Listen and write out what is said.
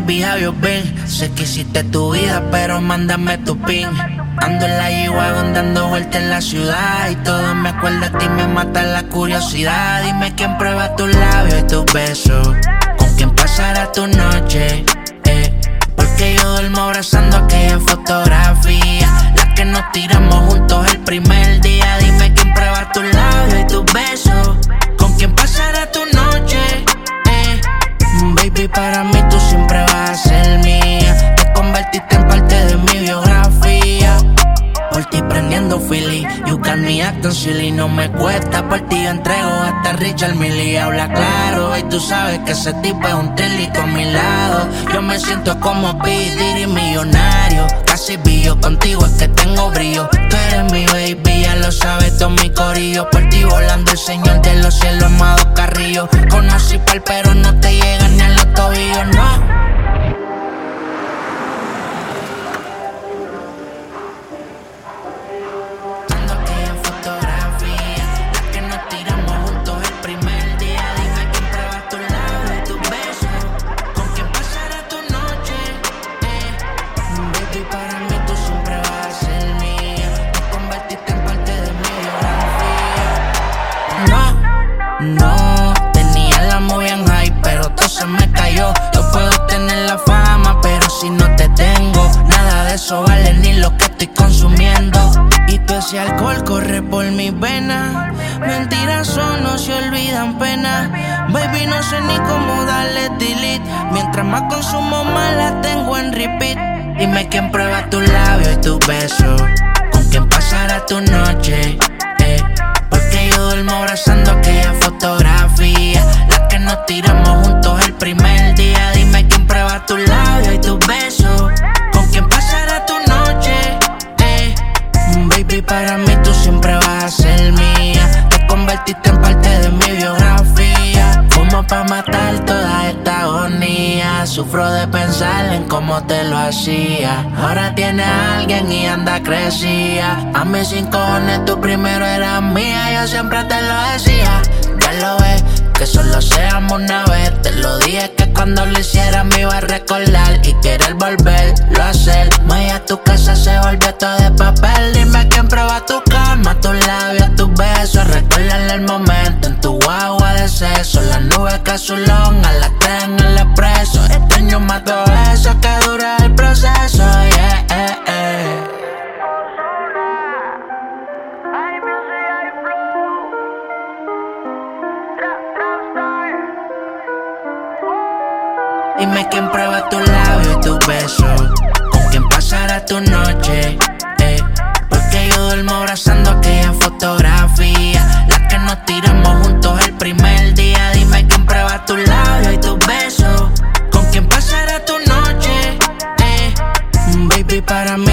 baby, you been? Sé que hiciste tu vida, pero mándame tu pin. Ando en la G-Wagon dando vueltas en la ciudad Y todo me acuerda a ti, me mata la curiosidad Dime quién prueba tus labios y tus besos Con quién pasará tu noche eh. Porque yo duermo abrazando aquella fotografía La que nos tiramos juntos el primer día Dime quién prueba tus labios y tus besos Con quién pasará tu noche eh. Baby, para mí tú Philly, you got me acting silly No me cuesta, por ti yo entrego hasta Richard Millie Habla claro y tú sabes que ese tipo es un telito a mi lado. Yo me siento como P. Diddy millonario. Casi billo, contigo es que tengo brillo Tú eres mi baby, ya lo sabes todo mi corillo. Por ti volando el señor de los cielos, amado Carrillo. Conocí pal pero no te llega ni a los ese alcohol corre por mis venas. Mentiras son, no se olvidan pena. Baby, no sé ni cómo darle delete. Mientras más consumo, más la tengo en repeat. Dime quién prueba tu labio y tu beso. Con quién pasará tu noche. Para mí tú siempre vas a ser mía. Te convertiste en parte de mi biografía. Fumo pa' matar toda esta agonía. Sufro de pensar en cómo te lo hacía. Ahora tiene a alguien y anda crecía. A mis cinco tú primero eras mía. Yo siempre te lo decía. Ya lo que solo seamos una vez. Te lo dije que cuando lo hiciera me iba a recordar y querer volverlo a hacer. Muy a tu casa se volvió todo de papel. Dime quién prueba tu cama, tus labios, tus besos. Recuérdale el momento en tu guagua de sexo. Las nubes que azulón Dime quién prueba tu labio y tu beso. Con quién pasará tu noche. Eh. Porque yo duermo abrazando aquella fotografía. La que nos tiramos juntos el primer día. Dime quién prueba tu labio y tu beso. Con quién pasará tu noche. Eh. Baby, para mí